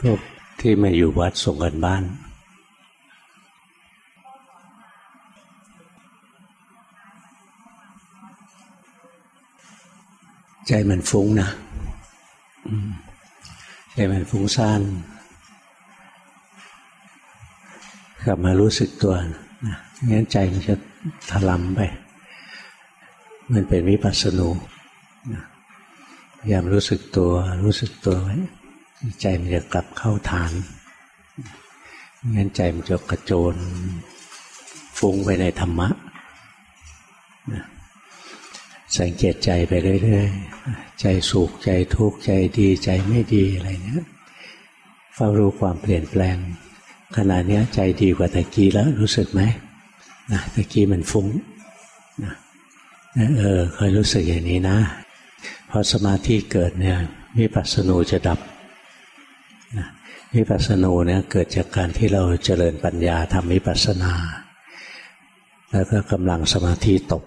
พวกที่มาอยู่วัดส่งกันบ้าน ใจมันฟุ้งนะใจมันฟุ้งซ่านกลับมารู้สึกตัวนะงั้นใจมันจะถลำไป มันเป็นวิปัสสนูพยายามรู้สึกตัว รู้สึกตัวไว้ ใจมันจะกลับเข้าฐานงั้นใจมันจะกระโจนฟุ้งไปในธรรมะ สังเกตใจไปเรื่อยๆ ใจสุขใจทุกข์ใจดีใจไม่ดีอะไรเนี้ยเฝ้ารู้ความเปลี่ยนแปลง ขณะนี้ใจดีกว่าตะกี้แล้วรู้สึกไหมนะตะกี้มันฟุ้งนะเออเคยรู้สึกอย่างนี้นะ พอสมาธิเกิดเนี่ยวิปัสสนูจะดับ วิปัสสนูเนี่ยเกิดจากการที่เราเจริญปัญญาทำวิปัสสนา แล้วก็กำลังสมาธิตก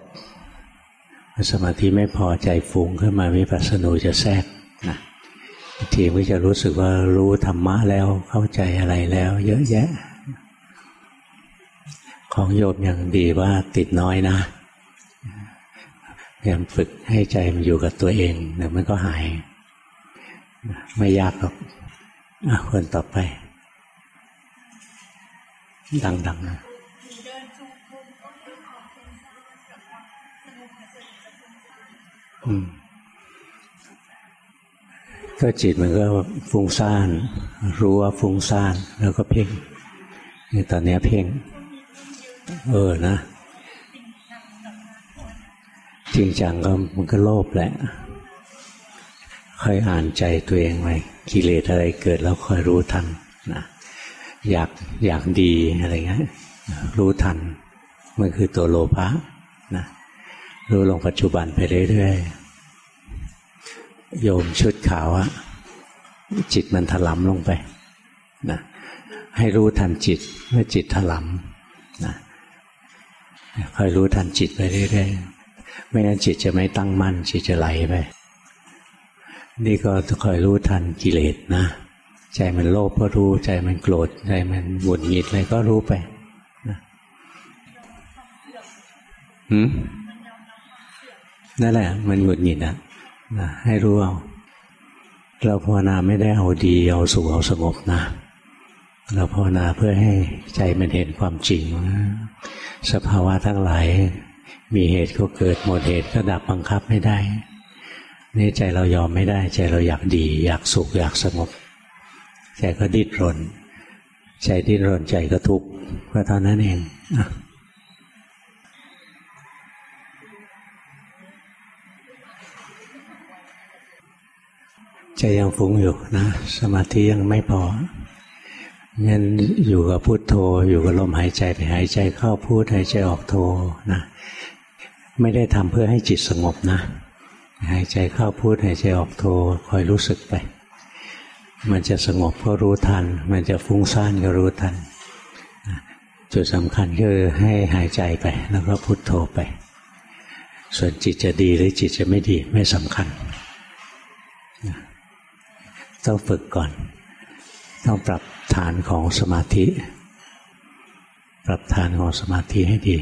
สมาธิไม่พอใจฟุ้งขึ้นมาวิปัสสนูจะแทรกนะทีก็จะรู้สึกว่ารู้ธรรมะแล้วเข้าใจอะไรแล้ว เยอะแยะ ของโยมอย่างดีว่าติดน้อยนะพยายามฝึกให้ใจมันอยู่กับตัวเองเดี๋ยวมันก็หาย ไม่ยากหรอก คนต่อไป ดังๆนะก็จิตมันก็ฟุ้งซ่าน รู้ว่าฟุ้งซ่าน แล้วก็เพ่งนี่ตอนนี้เพ่ง เออนะ จริงจังก็มันก็โลภแหละ ค่อยอ่านใจตัวเองไว้กิเลสอะไรเกิดแล้วค่อยรู้ทันนะอยากอยากดีอะไรเงี้ยรู้ทันมันคือตัวโลภะนะรู้ลงปัจจุบันไปเรื่อยๆโยมชุดขาวอะจิตมันถลำลงไปนะให้รู้ทันจิตเมื่อจิตถลำนะค่อยรู้ทันจิตไปเรื่อยๆไม่งั้นจิตจะไม่ตั้งมั่นจิตจะไหลไป นี่ก็คอยรู้ทันกิเลสนะ ใจมันโลภก็รู้ ใจมันโกรธ ใจมันหงุดหงิดอะไรก็รู้ไปนะหืมนั่นแหละ มันหงุดหงิดอะนะให้รู้เอา เราภาวนาไม่ได้เอาดี เอาสุขเอาสงบนะ เราภาวนาเพื่อให้ใจมันเห็นความจริงสภาวะทั้งหลาย มีเหตุก็เกิดหมดเหตุก็ดับบังคับไม่ได้ นี่ใจเรายอมไม่ได้ ใจเราอยากดี อยากสุขอยากสงบใจก็ดิ้นรน ใจดิ้นรนใจก็ทุกข์ก็เท่านั้นเองใจยังฟุ้งอยู่นะ สมาธิยังไม่พองั้นอยู่กับพุโทโธ อยู่กับลมหายใจไปหายใจเข้าพูดหายใจออกโธนะ ไม่ได้ทำเพื่อให้จิตสงบนะ หายใจเข้าพูดหายใจออกโทคอยรู้สึกไป มันจะสงบก็รู้ทัน มันจะฟุ้งซ่านก็รู้ทัน จุดสำคัญคือให้หายใจไป แล้วก็พุโทโธไป ส่วนจิตจะดีหรือจิตจะไม่ดีไม่สำคัญ ต้องฝึกก่อน ต้องปรับฐานของสมาธิ ปรับฐานของสมาธิให้ดี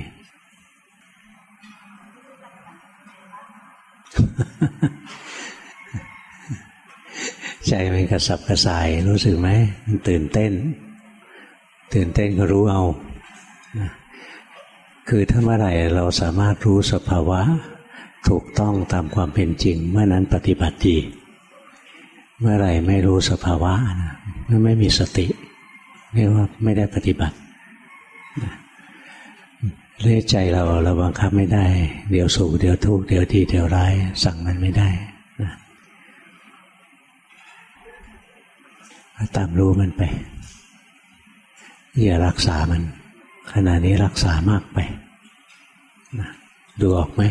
ใจมันกระสับกระส่าย รู้สึกไหมมันตื่นเต้น ตื่นเต้นก็รู้เอา คือถ้าเมื่อไหร่เราสามารถรู้สภาวะ ถูกต้องตามความเป็นจริง เมื่อนั้นปฏิบัติดี เมื่อไหร่ไม่รู้สภาวะนะไม่มีสติ เรียกว่าไม่ได้ปฏิบัติ เรื่อใจเราเราบังคับไม่ได้ เดี๋ยวสุขเดี๋ยวทุกข์เดี๋ยวดีเดี๋ยวร้าย สั่งมันไม่ได้นะตามรู้มันไป อย่ารักษามัน ขณะนี้รักษามากไปนะดูออกไหม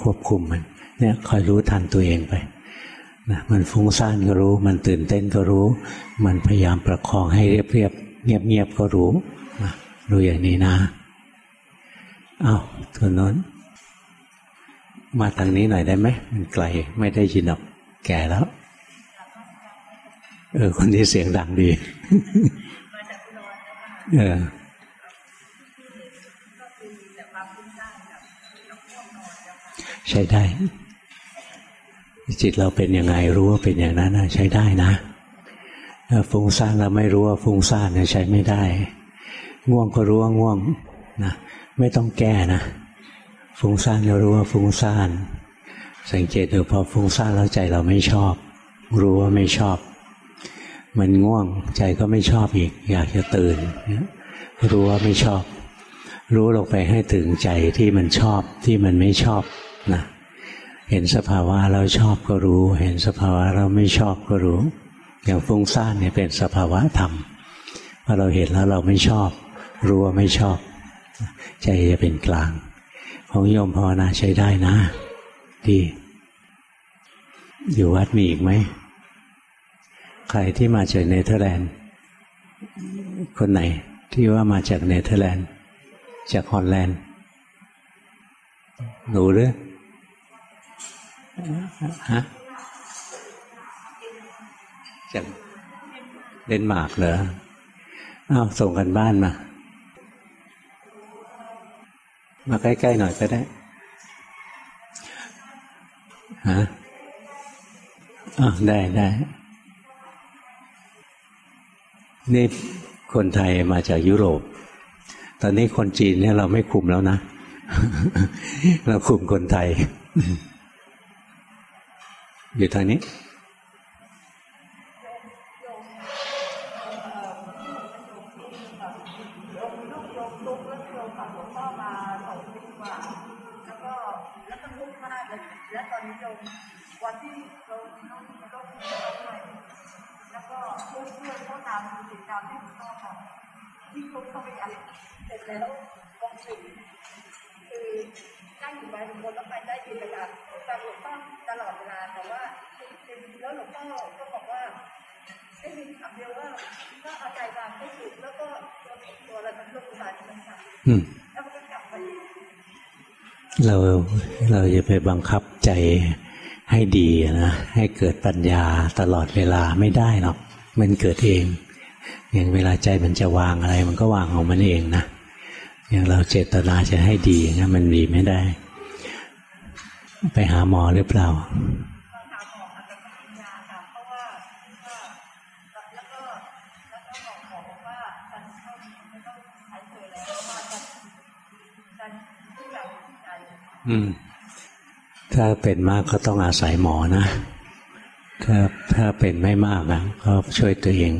ควบคุมมัน เนี่ยคอยรู้ทันตัวเองไปนะมันฟุ้งซ่านก็รู้ มันตื่นเต้นก็รู้ มันพยายามประคองให้เรียบๆเงียบๆก็รู้นะรู้อย่างนี้นะ อา้าวตัวน้นมาทางนี้หน่อยได้ไหมมันไกลไม่ได้ยินหรอกแก่แล้ว เออ คนนี้เสียงดังดีเออใช้ได้ จิตเราเป็นยังไงรู้ว่าเป็นอย่างนั้นใช้ได้นะฟุ้งซ่านเราไม่รู้ว่าฟุ้งซ่านใช้ไม่ได้ ง่วงก็รู้ว่าง่วงนะ ไม่ต้องแก้นะฟุ้งซ่านเรารู้ว่าฟุ้งซ่านสังเกตดูพอฟุ้งซ่านแล้วใจเราไม่ชอบ รู้ว่าไม่ชอบ มันง่วงใจก็ไม่ชอบอีก อยากจะตื่นรู้ว่าไม่ชอบ รู้ลงไปให้ถึงใจที่มันชอบที่มันไม่ชอบนะเห็นสภาวะเราชอบก็รู้ เห็นสภาวะเราไม่ชอบก็รู้ อย่างฟุ้งซ่านเนี่ยเป็นสภาวะธรรมพอเราเห็นแล้วเราไม่ชอบ รู้ว่าไม่ชอบ ใจจะเป็นกลาง ของโยมภาวนาใช้ได้นะ ดี อยู่วัดมีอีกไหม ใครที่มาจากเนเธอร์แลนด์ คนไหนที่ว่ามาจากเนเธอร์แลนด์ จากฮอลแลนด์หนูหรือฮะจากเดนมาร์กเหรออ้าวส่งกันบ้านมา มาใกล้ ๆ หน่อยก็ได้ฮะอ๋อได้ได้ นี่คนไทยมาจากยุโรป ตอนนี้คนจีนเนี่ยเราไม่คุมแล้วนะ เราคุมคนไทย อยู่ทางนี้ มีลูกโยมลุกแล้วโยมฝังหลวงพ่อมาสองปีกว่า แล้วก็แล้วก็ลุกมากเลยและตอนนี้โยมวันที่โยมมีลูกมีลูกมีลูกด้วยแล้วก็เพื่อนเพื่อนเขาตามติดตามที่หลวงพ่อทำที่ลุกเข้าไปอันเสร็จแล้วกองสิ่งคือนั่งอยู่บนบนรถไฟได้ยินระดับฟังหลวงพ่อตลอดเวลาแต่ว่าแล้วหลวงพ่อก็บอกว่า ได้ยินคำเดียวว่าถ้าเอาใจวางให้ถูกแล้วก็ตัวอะไรมันก็อุบาทมันสั่งแล้วก็กลับไปเราเราจะไปบังคับใจให้ดีนะให้เกิดปัญญาตลอดเวลาไม่ได้หรอกมันเกิดเองอย่างเวลาใจมันจะวางอะไร มันก็วางของมันเองนะอย่างเราเจตนาจะให้ดีนะมันดีไม่ได้ ไปหาหมอหรือเปล่า อืม ถ้าเป็นมากก็ต้องอาศัยหมอนะถ้าถ้าเป็นไม่มากนะก็ช่วยตัวเอง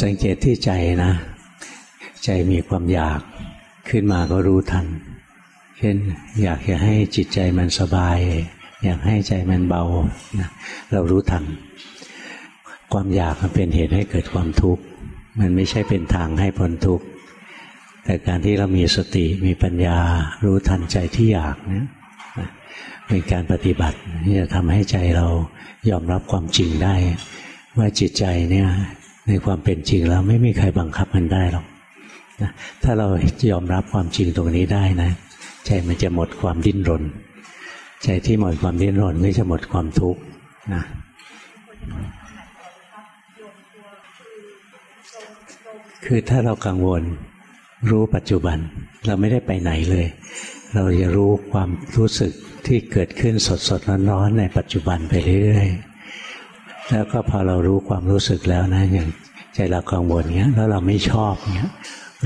สังเกตที่ใจนะ ใจมีความอยากขึ้นมาก็รู้ทัน เช่น อยากจะให้จิตใจมันสบาย อยากให้ใจมันเบานะเรารู้ทัน ความอยากมันเป็นเหตุให้เกิดความทุกข์ มันไม่ใช่เป็นทางให้พ้นทุกข์แต่การที่เรามีสติมีปัญญารู้ทันใจที่อยากเนี่ยเป็นการปฏิบัติที่จะทำให้ใจเรายอมรับความจริงได้ ว่าจิตใจเนี่ยในความเป็นจริงแล้วไม่มีใครบังคับมันได้หรอกถ้าเรายอมรับความจริงตรงนี้ได้นะ ใจมันจะหมดความดิ้นรน ใจที่หมดความดิ้นรนก็จะหมดความทุกข์นะ คือถ้าเรากังวลรู้ปัจจุบันเราไม่ได้ไปไหนเลย เราจะรู้ความรู้สึกที่เกิดขึ้นสดสดร้อนๆในปัจจุบันไปเรื่อยๆแล้วก็พอเรารู้ความรู้สึกแล้วนะอย่างใจเรากังวลเงี้ยแล้วเราไม่ชอบเงี้ย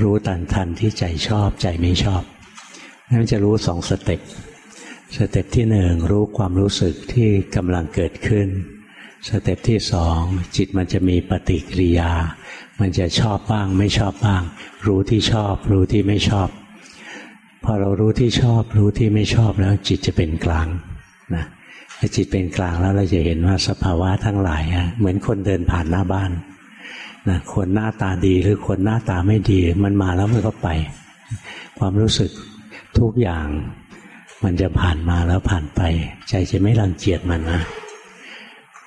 รู้ตันทันที่ใจชอบใจไม่ชอบนั่นจะรู้สอง step step ที่หนึ่งรู้ความรู้สึกที่กำลังเกิดขึ้น สเต็ปที่สองจิตมันจะมีปฏิกิริยา มันจะชอบบ้าง ไม่ชอบบ้าง รู้ที่ชอบ รู้ที่ไม่ชอบ พอเรารู้ที่ชอบ รู้ที่ไม่ชอบแล้วจิตจะเป็นกลางนะถ้าจิตเป็นกลางแล้วเราจะเห็นว่าสภาวะทั้งหลายเหมือนคนเดินผ่านหน้าบ้านนะคนหน้าตาดีหรือคนหน้าตาไม่ดี มันมาแล้วมันก็ไป ความรู้สึกทุกอย่างมันจะผ่านมาแล้วผ่านไป ใจจะไม่รังเกียจมันนะ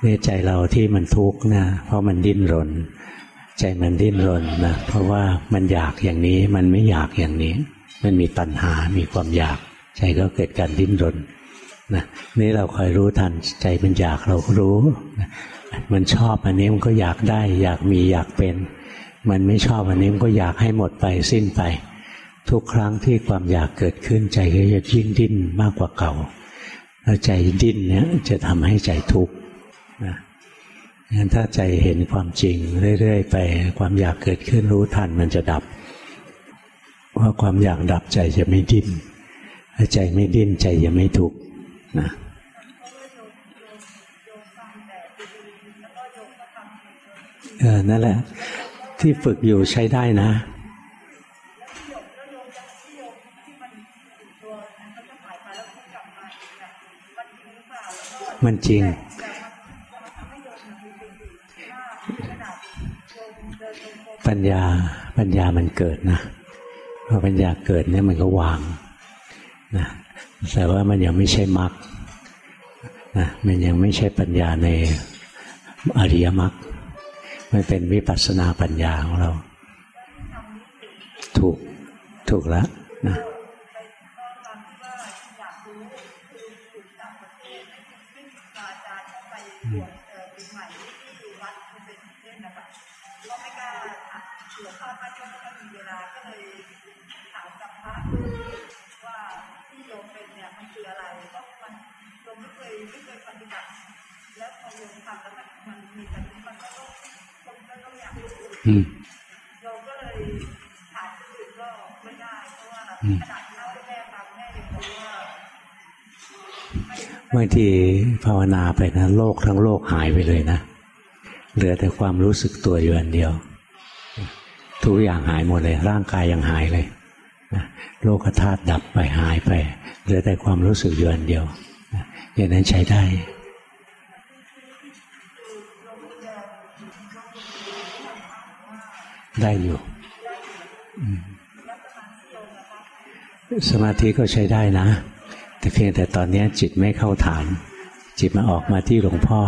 เนี่ยใจเราที่มันทุกข์นะเพราะมันดิ้นรน ใจมันดิ้นรนนะเพราะว่ามันอยากอย่างนี้มันไม่อยากอย่างนี้ มันมีตัณหา มีความอยาก ใจก็เกิดการดิ้นรนนะนี่เราคอยรู้ทันใจมันอยากเรารู้นะมันชอบอันนี้มันก็อยากได้ อยากมีอยากเป็น มันไม่ชอบอันนี้มันก็อยากให้หมดไปสิ้นไป ทุกครั้งที่ความอยากเกิดขึ้นใจก็จะยิ่งดิ้นมากกว่าเก่า แล้วใจดิ้นเนี้ยจะทำให้ใจทุกข์นะ งั้นถ้าใจเห็นความจริงเรื่อยๆไปความอยากเกิดขึ้นรู้ทันมันจะดับ ว่าความอยากดับใจจะไม่ดิ้นถ้าใจไม่ดิ้นใจจะไม่ทุกข์นะเออนั่นแหละ ที่ฝึกอยู่ใช้ได้นะมันจริง ปัญญาปัญญามันเกิดนะพอปัญญาเกิดเนี่ยมันก็วางนะแต่ว่ามันยังไม่ใช่มรรคนะมันยังไม่ใช่ปัญญาในอริยมรรคมันเป็นวิปัสสนาปัญญาของเรา ถูกถูกแล้วนะ โยก็เลยถามคนอื่นก็ไม่ได้เพราะว่าขาดเล่าแม่ฟังแม่ยังรู้ว่าบางทีภาวนาไปนะโลกทั้งโลกหายไปเลยนะ เหลือแต่ความรู้สึกตัวอยู่อันเดียว ทุกอย่างหายหมดเลย ร่างกายยังหายเลยโลกธาตุดับไปหายไป เหลือแต่ความรู้สึกอยู่อันเดียวอย่างนั้นใช้ได้ ได้อยู่สมาธิก็ใช้ได้นะ แต่เพียงแต่ตอนนี้จิตไม่เข้าฐาน จิตมาออกมาที่หลวงพ่อ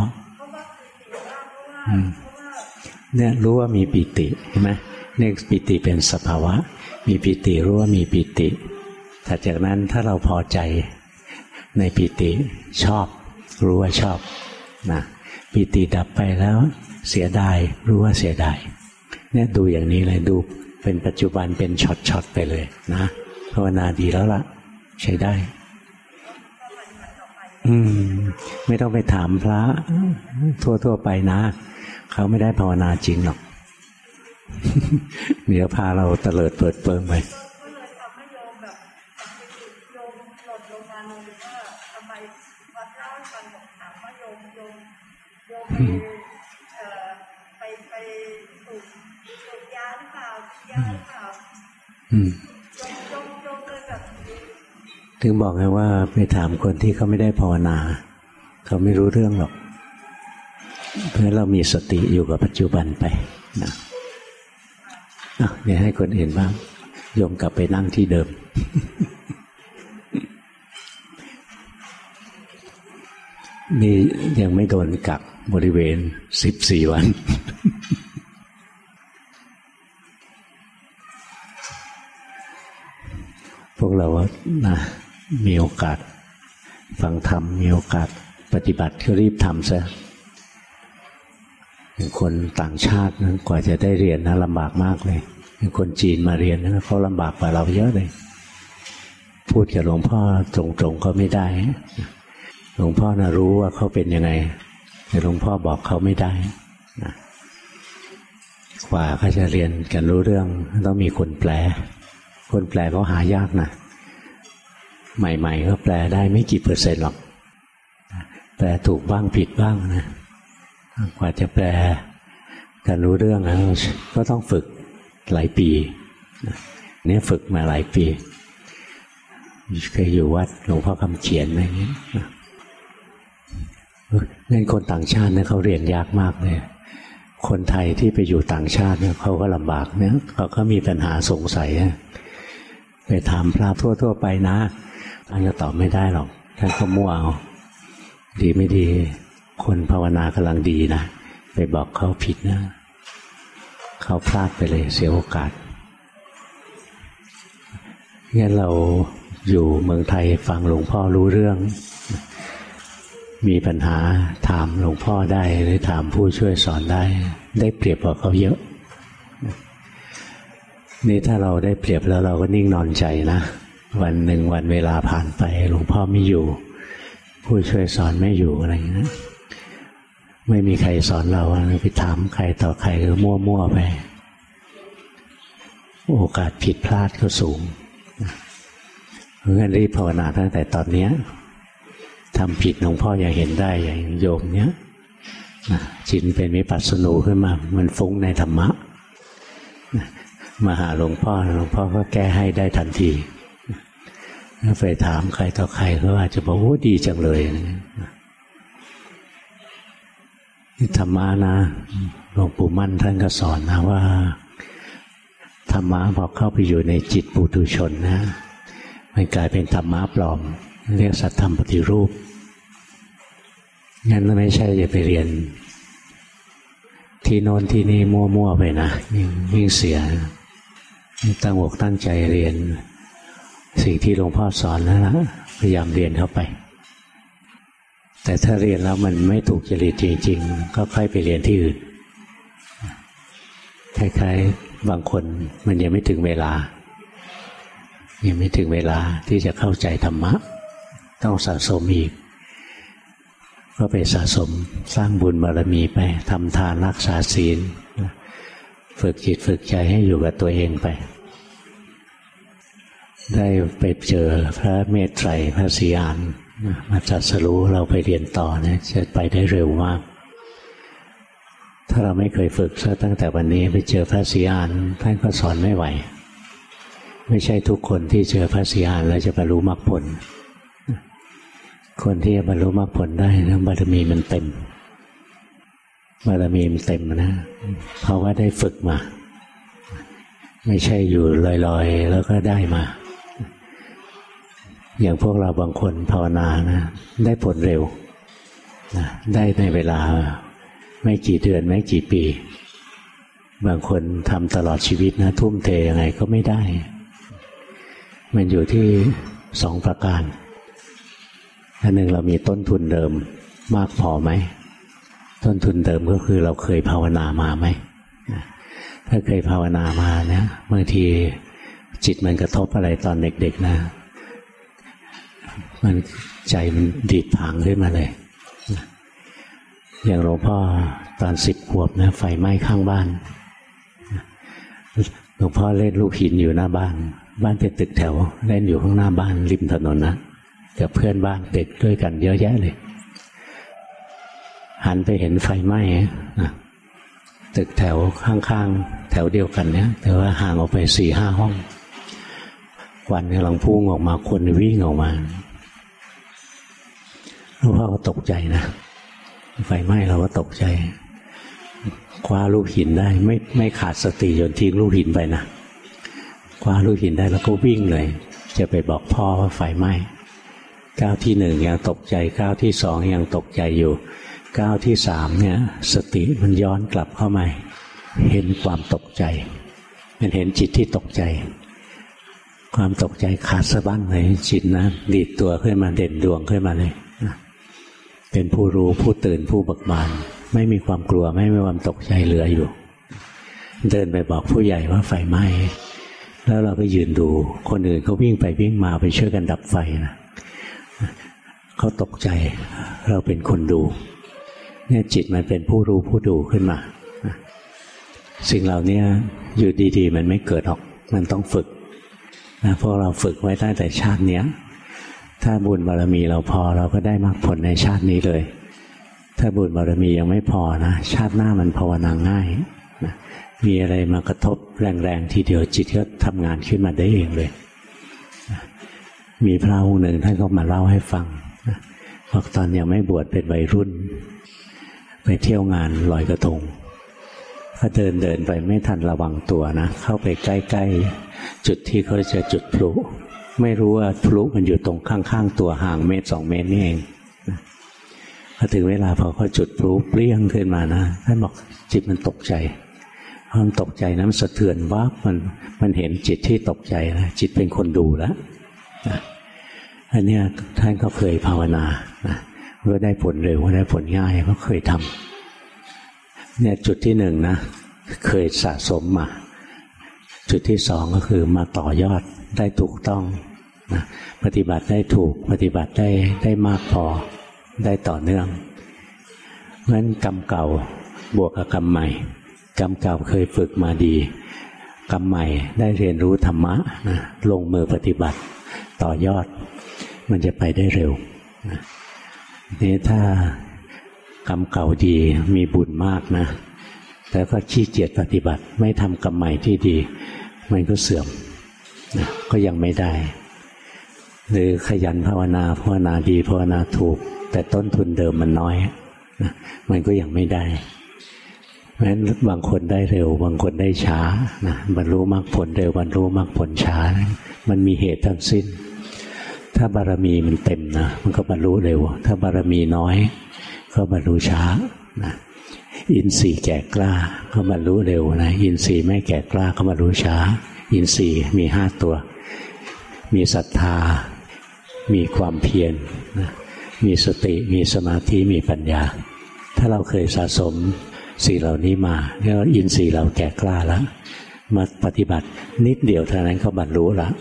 เนี่ยรู้ว่ามีปิติใช่ไหมเนี่ยปิติเป็นสภาวะ มีปิติรู้ว่ามีปิติถัดจากนั้นถ้าเราพอใจในปิติชอบ รู้ว่าชอบนะปิติดับไปแล้ว เสียดายรู้ว่าเสียดาย เนี่ยดูอย่างนี้เลยดูเป็นปัจจุบันเป็นช็อตๆไปเลยนะภาวนาดีแล้วล่ะ ใช้ได้ อืม ไม่ต้องไปถามพระ ทั่วๆไปนะ เขาไม่ได้ภาวนาจริงหรอก เดี๋ยวพาเราเตลิดเปิดเปิงไป ถึงบอกไงว่าไปถามคนที่เขาไม่ได้ภาวนา เขาไม่รู้เรื่องหรอก เพื่อเรามีสติอยู่กับปัจจุบันไปนะอะเดี๋ยวให้คนเห็นบ้างโยมกลับไปนั่งที่เดิม นี่ยังไม่โดนกักบริเวณสิบสี่วัน พวกเรานะมีโอกาสฟังธรรมมีโอกาสปฏิบัติก็รีบทำซะคนต่างชาตินั้นกว่าจะได้เรียนนะลำบากมากเลยคนจีนมาเรียนนะเขาลำบากกว่าเราเยอะเลย พูดกับหลวงพ่อตรงๆก็ไม่ได้ หลวงพ่อนะรู้ว่าเขาเป็นยังไงแต่หลวงพ่อบอกเขาไม่ได้นะกว่าเขาจะเรียนกันรู้เรื่องต้องมีคนแปล คนแปลก็หายากนะใหม่ ๆ ก็แปลได้ไม่กี่เปอร์เซ็นต์หรอก แปลถูกบ้างผิดบ้างนะกว่าจะแปลกันรู้เรื่องนะก็ต้องฝึกหลายปีเนี่ยฝึกมาหลายปีเคยอยู่วัดหลวงพ่อคำเขียนอะไรอย่างนี้เล่นคนต่างชาติเนี่ยเขาเรียนยากมากเลยคนไทยที่ไปอยู่ต่างชาติเนี่ยเขาก็ลำบากเนี่ยเขาก็มีปัญหาสงสัย ไปถามพระทั่ว ๆ ไปนะท่านจะตอบไม่ได้หรอกท่านก็มั่วเอาดีไม่ดี คนภาวนากำลังดีนะไปบอกเขาผิดนะเขาพลาดไปเลยเสียโอกาสงั้นเราอยู่เมืองไทยฟังหลวงพ่อรู้เรื่อง มีปัญหาถามหลวงพ่อได้หรือถามผู้ช่วยสอนได้ ได้เปรียบกว่าเขาเยอะ นี่ถ้าเราได้เปรียบแล้วเราก็นิ่งนอนใจนะ วันหนึ่งวันเวลาผ่านไปหลวงพ่อไม่อยู่ ผู้ช่วยสอนไม่อยู่อะไรอย่างนี้ไม่มีใครสอนเราไปถามใครต่อใครก็มั่วๆไป โอกาสผิดพลาดก็สูงเพราะงั้นรีบภาวนาตั้งแต่ตอนนี้ทำผิดหลวงพ่ออย่าเห็นได้อย่างโยมเนี้ยจิตเป็นมิปัสสนูขึ้นมา มันฟุ้งในธรรมะ มาหาหลวงพ่อหลวงพ่อก็แก้ให้ได้ทันทีถ้าไปถามใครต่อใครก็อาจจะบอกโอ้ดีจังเลยธรรมะนะหลวงปู่มั่นท่านก็สอนนะว่าธรรมะพอเข้าไปอยู่ในจิตปุถุชนนะมันกลายเป็นธรรมะปลอม เรียกสัตธรรมปฏิรูปงั้นไม่ใช่จะไปเรียน ที่โน้นที่นี่มั่วๆไปนะยิ่งยิ่งเสีย ตั้งอกตั้งใจเรียน สิ่งที่หลวงพ่อสอนแล้วนะพยายามเรียนเข้าไป แต่ถ้าเรียนแล้วมันไม่ถูกจริตจริง ๆ ก็ค่อยไปเรียนที่อื่นคล้ายๆบางคนมันยังไม่ถึงเวลา ยังไม่ถึงเวลาที่จะเข้าใจธรรมะ ต้องสะสมอีก ก็ไปสะสมสร้างบุญบารมีไปทำทานรักษาศีล ฝึกจิตฝึกใจให้อยู่กับตัวเองไป ได้ไปเจอพระเมตไตรพระสีอานมาจัดสรู้เราไปเรียนต่อเนี่ยจะไปได้เร็วมาก ถ้าเราไม่เคยฝึกซะตั้งแต่วันนี้ไปเจอพระสีอานท่านก็สอนไม่ไหว ไม่ใช่ทุกคนที่เจอพระสีอานแล้วจะบรรลุมรรคผล คนที่จะบรรลุมรรคผลได้นะบารมีมันเต็ม บารมีมันเต็มนะ เพราะว่าได้ฝึกมา ไม่ใช่อยู่ลอยๆ แล้วก็ได้มา อย่างพวกเราบางคนภาวนานะ ได้ผลเร็วนะได้ในเวลาไม่กี่เดือนไม่กี่ปี บางคนทำตลอดชีวิตนะ ทุ่มเทยังไงก็ไม่ได้ มันอยู่ที่สองประการอันหนึ่งเรามีต้นทุนเดิมมากพอไหม ต้นทุนเดิมก็คือเราเคยภาวนามาไหม ถ้าเคยภาวนามาเนี่ยบางทีจิตมันกระทบอะไรตอนเด็กๆนะ มันใจมันดีดผางขึ้นมาเลย อย่างหลวงพ่อตอนสิบขวบนะไฟไหม้ข้างบ้านหลวงพ่อเล่นลูกหินอยู่หน้าบ้าน บ้านเป็นตึกแถว เล่นอยู่ข้างหน้าบ้านริมถนนนะกับเพื่อนบ้านเด็กด้วยกันเยอะแยะเลย หันไปเห็นไฟไหม้ตึกแถวข้างๆ แถวเดียวกันเนี้ยแต่ว่าห่างออกไปสี่ห้าห้องควันกำลังพุ่งออกมาคนวิ่งออกมาหลวงพ่อก็ตกใจนะไฟไหม้เราก็ตกใจ คว้าลูกหินได้ ไม่ไม่ขาดสติจนทิ้งลูกหินไปนะคว้าลูกหินได้แล้วก็วิ่งเลย จะไปบอกพ่อว่าไฟไหม้ก้าวที่หนึ่งยังตกใจก้าวที่สองยังตกใจอยู่ ก้าวที่สามเนี่ย สติมันย้อนกลับเข้ามา เห็นความตกใจ มันเห็นจิตที่ตกใจ ความตกใจขาดสะบั้นเลยจิตนะดีดตัวขึ้นมาเด่นดวงขึ้นมาเลยเป็นผู้รู้ผู้ตื่นผู้บิกบาน ไม่มีความกลัวไม่มีความตกใจเหลืออยู่ เดินไปบอกผู้ใหญ่ว่าไฟไหม้แล้วเราก็ยืนดูคนอื่นเขาวิ่งไปวิ่งมาไปช่วยกันดับไฟนะเขาตกใจเราเป็นคนดู เนี่ยจิตมันเป็นผู้รู้ผู้ดูขึ้นมา สิ่งเหล่านี้อยู่ดีๆ มันไม่เกิดหรอก มันต้องฝึกนะพวกเราฝึกไว้ตั้งแต่ชาติเนี้ย ถ้าบุญบารมีเราพอเราก็ได้มากผลในชาตินี้เลย ถ้าบุญบารมียังไม่พอนะชาติหน้ามันภาวนาง่ายนะมีอะไรมากระทบแรงๆทีเดียวจิตก็ทำงานขึ้นมาได้เองเลยมีพระองค์หนึ่งท่านก็มาเล่าให้ฟังบอกตอนยังไม่บวชเป็นวัยรุ่น ไปเที่ยวงานลอยกระทงก็เดินเดินไปไม่ทันระวังตัวนะ เข้าไปใกล้ ๆ จุดที่เขาจะจุดพลุ ไม่รู้ว่าพลุมันอยู่ตรงข้างๆ ตัวห่างเมตรสองเมตรนี่เองพอถึงเวลาพอเขาจุดพลุเปรี้ยงขึ้นมานะท่านบอกจิตมันตกใจความตกใจนะมันสะเทือนว่ามันมันเห็นจิตที่ตกใจนะจิตเป็นคนดูแล้วอันนี้ท่านก็เคยภาวนานะ ก็ได้ผลเร็วได้ผลง่ายเพราะเคยทำเนี่ยจุดที่หนึ่งนะ เคยสะสมมา จุดที่สองก็คือมาต่อยอดได้ถูกต้องนะปฏิบัติได้ถูกปฏิบัติได้ได้มากพอได้ต่อเนื่องเพราะฉะนั้นกรรมเก่าบวกกับกรรมใหม่ กรรมเก่าเคยฝึกมาดี กรรมใหม่ได้เรียนรู้ธรรมะนะลงมือปฏิบัติต่อยอด มันจะไปได้เร็วนะ นี่ถ้ากรรมเก่าดีมีบุญมากนะ แต่ก็ขี้เกียจปฏิบัติ ไม่ทำกรรมใหม่ที่ดี มันก็เสื่อมนะก็ยังไม่ได้ หรือขยันภาวนาภาวนาดีภาวนาถูก แต่ต้นทุนเดิมมันน้อยนะมันก็ยังไม่ได้เพราะฉะนั้นบางคนได้เร็ว บางคนได้ช้านะบรรลุมรรคผลเร็วบรรลุมรรคผลช้านะมันมีเหตุทั้งสิ้น ถ้าบารมีมันเต็มนะมันก็บรรลุเร็ว ถ้าบารมีน้อย ก็บรรลุช้านะอินทรีย์แก่กล้าก็บรรลุเร็วนะอินทรีย์ไม่แก่กล้าก็บรรลุช้า อินทรีย์มีห้าตัว มีศรัทธา มีความเพียรนะมีสติมีสมาธิมีปัญญา ถ้าเราเคยสะสมสิ่งเหล่านี้มาเรียกว่าอินทรีย์เราแก่กล้าแล้วมาปฏิบัตินิดเดียวเท่านั้นก็บรรลุแล้ว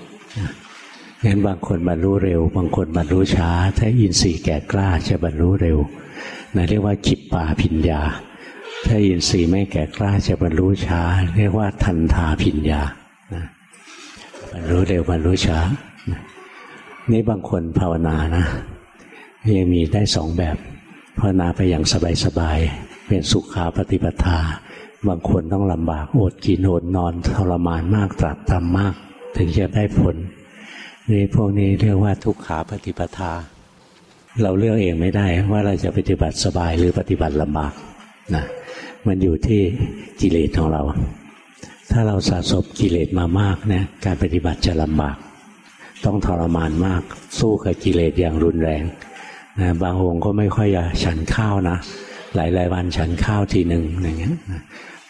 งั้นบางคนบรรลุเร็ว บางคนบรรลุช้า ถ้าอินทรีย์แก่กล้าจะบรรลุเร็วนะเรียกว่าขิปปาพิญญา ถ้าอินทรีย์ไม่แก่กล้าจะบรรลุช้า เรียกว่าทันทาพิญญานะบรรลุเร็วบรรลุช้านี่บางคนภาวนานะยังมีได้สองแบบภาวนาไปอย่างสบายๆเป็นสุขาปฏิปทา บางคนต้องลำบากอดกินอดนอนทรมานมากตรัสทำมาก ถึงจะได้ผล นี่พวกนี้เรียกว่าทุกขาปฏิปทา เราเลือกเองไม่ได้ว่าเราจะปฏิบัติสบายหรือปฏิบัติลำบากนะมันอยู่ที่กิเลสของเรา ถ้าเราสะสมกิเลสมามากเนี่ยการปฏิบัติจะลำบาก ต้องทรมานมาก สู้กับกิเลสอย่างรุนแรงนะบางองค์ก็ไม่ค่อยฉันข้าวนะ หลายหลายวันฉันข้าวทีหนึ่งอย่างเงี้ย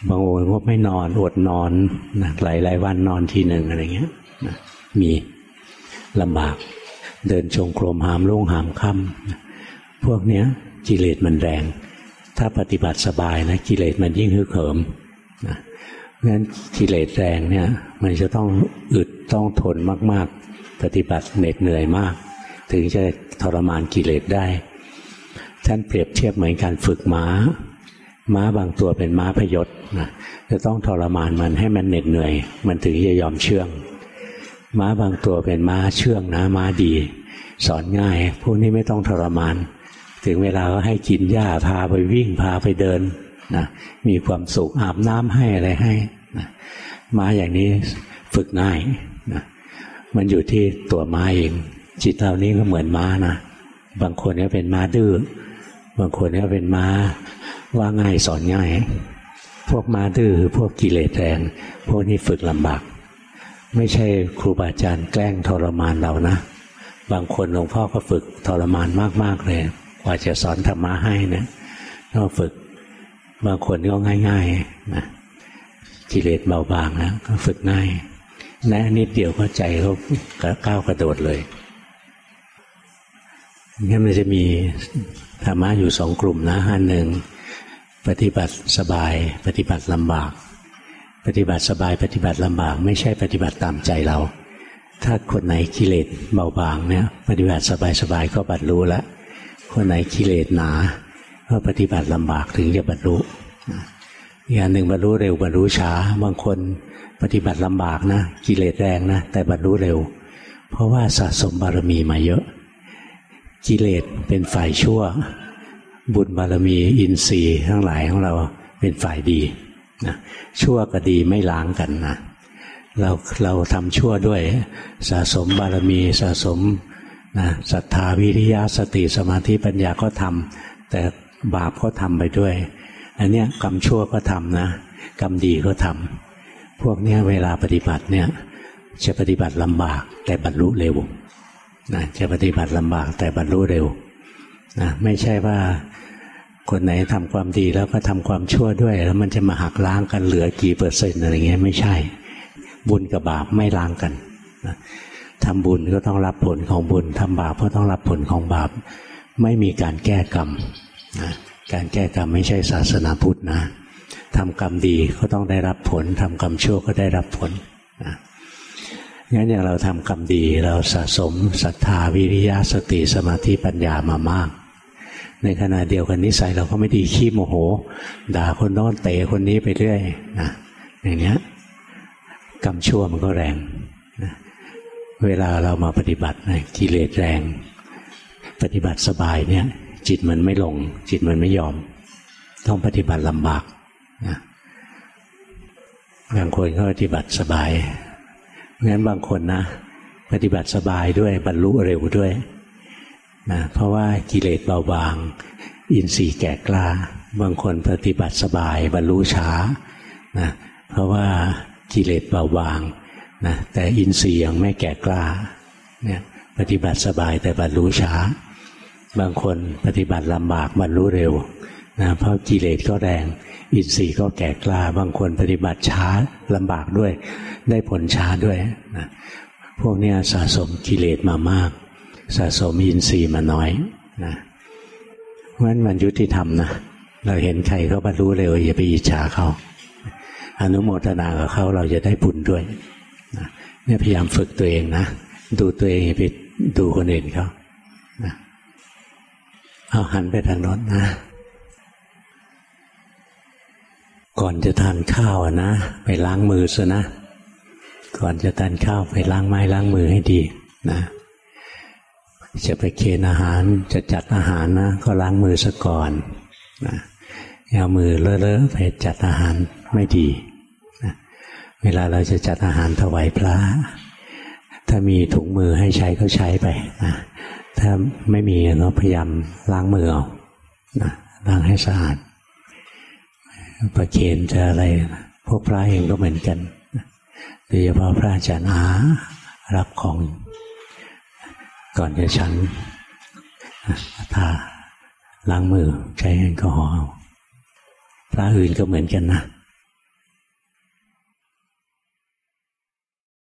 บางองค์ก็ไม่นอนอดนอนนะหลายหลายวันนอนทีหนึ่งอะไรเงี้ยนะมี ลำบาก เดินชงกรมหามลุ่งหามค่ำพวกเนี้ยกิเลสมันแรง ถ้าปฏิบัติสบายนะกิเลสมันยิ่งฮึกเหิมนะงั้นกิเลสแรงเนี่ย มันจะต้องอึดต้องทนมาก ๆ ปฏิบัติเหน็ดเหนื่อยมาก ถึงจะทรมานกิเลสได้ ท่านเปรียบเทียบเหมือนการฝึกม้า ม้าบางตัวเป็นม้าพยศนะจะต้องทรมานมันให้มันเหน็ดเหนื่อย มันถึงจะยอมเชื่อง ม้าบางตัวเป็นม้าเชื่องนะม้าดี สอนง่าย พวกนี้ไม่ต้องทรมาน ถึงเวลาก็ให้กินหญ้าพาไปวิ่งพาไปเดินนะมีความสุขอาบน้ำให้อะไรให้นะม้าอย่างนี้ฝึกง่ายนะมันอยู่ที่ตัวม้าเอง จิตเรานี้ก็เหมือนม้านะบางคนก็เป็นม้าดื้อบางคนก็เป็นม้าว่าง่ายสอนง่าย พวกม้าดื้อพวกกิเลสแรงพวกนี้ฝึกลำบาก ไม่ใช่ครูบาอาจารย์แกล้งทรมานเรานะ บางคนหลวงพ่อก็ฝึกทรมานมาก ๆ เลย กว่าจะสอนธรรมะให้นะก็ฝึก บางคนก็ง่ายๆนะกิเลสเบาบางนะก็ฝึกง่ายนะนิดเดียวก็ใจเขาก้าวกระโดดเลยงั้นมันจะมีธรรมะอยู่สองกลุ่มนะอันหนึ่งปฏิบัติสบาย ปฏิบัติลำบาก ปฏิบัติสบายปฏิบัติลำบาก ไม่ใช่ปฏิบัติตามใจเรา ถ้าคนไหนกิเลสเบาบางเนี่ยปฏิบัติสบายสบายก็บรรลุแล้วคนไหนกิเลสหนาก็ปฏิบัติลำบากถึงจะบรรลุอย่างหนึ่งบรรลุเร็วบรรลุช้าบางคนปฏิบัติลำบากนะกิเลสแรงนะแต่บรรลุเร็ว เพราะว่าสะสมบารมีมาเยอะ กิเลสเป็นฝ่ายชั่ว บุญบารมีอินทรีย์ทั้งหลายของเราเป็นฝ่ายดี นะชั่วกับดีไม่ล้างกันนะเราเราทำชั่วด้วยสะสมบารมีสะสมนะศรัทธาวิริยะสติสมาธิปัญญาก็ทำแต่บาปก็ทำไปด้วย อันเนี้ยกรรมชั่วก็ทำนะ กรรมดีก็ทำพวกเนี้ยเวลาปฏิบัติเนี่ยจะปฏิบัติลำบากแต่บรรลุเร็วนะจะปฏิบัติลำบากแต่บรรลุเร็วนะไม่ใช่ว่า คนไหนทำความดีแล้วก็ทำความชั่วด้วย แล้วมันจะมาหักล้างกันเหลือกี่เปอร์เซ็นต์อะไรเงี้ยไม่ใช่ บุญกับบาปไม่ล้างกันนะทำบุญก็ต้องรับผลของบุญทำบาปก็ต้องรับผลของบาป ไม่มีการแก้กรรมนะการแก้กรรมไม่ใช่ศาสนาพุทธนะทำกรรมดีก็ต้องได้รับผลทำกรรมชั่วก็ได้รับผลนะงั้นอย่างเราทำกรรมดี เราสะสมศรัทธาวิริยะสติสมาธิปัญญามามาก ในขณะเดียวกันนิสัยเราก็ไม่ดีขี้โมโห ด่าคนโน้นเตะคนนี้ไปเรื่อยนะอย่างเนี้ยกรรมชั่วมันก็แรงนะเวลาเรามาปฏิบัตินะกิเลสแรง ปฏิบัติสบายเนี่ย จิตมันไม่ลง จิตมันไม่ยอม ต้องปฏิบัติลำบากนะบางคนก็ปฏิบัติสบายงั้นบางคนนะ ปฏิบัติสบายด้วยบรรลุเร็วด้วย นะเพราะว่ากิเลสเบาบาง อินทรีย์แก่กล้า บางคนปฏิบัติสบายบรรลุช้านะเพราะว่ากิเลสเบาบางนะแต่อินทรีย์ยังไม่แก่กล้าเนี่ยปฏิบัติสบายแต่บรรลุช้า บางคนปฏิบัติลำบากบรรลุเร็วนะเพราะกิเลสก็แรง อินทรีย์ก็แก่กล้า บางคนปฏิบัติช้าลำบากด้วย ได้ผลช้าด้วยนะพวกนี้สะสมกิเลสมามาก สะสมอินทรีย์มาน้อยนะเพราะฉะนั้นมันยุติธรรมนะเราเห็นใครเขาบรรลุเร็วอย่าไปอิจฉาเขาอนุโมทนากับเขาเราจะได้บุญด้วยนะเนี่ยพยายามฝึกตัวเองนะดูตัวเองไปดูคนอื่นเขานะเอาหันไปทางโน้นนะ ก่อนจะทานข้าวนะ ไปล้างมือซะนะ ก่อนจะทานข้าวไปล้างไม้ล้างมือให้ดีนะ จะไปเคนอาหารจะจัดอาหารนะ ก็ล้างมือซะก่อนนะอย่ามือเลอะๆไปจัดอาหารไม่ดีนะเวลาเราจะจัดอาหารถวายพระ ถ้ามีถุงมือให้ใช้ก็ใช้ไปนะถ้าไม่มีก็พยายามล้างมือเอานะล้างให้สะอาด ประเคนจะอะไร พวกพระเองก็เหมือนกันโดยเฉพาะพระอาจารย์อารับของ ก่อนจะฉันทาล้างมือใช้แอลกอฮอล์พระอื่นก็เหมือนกันนะ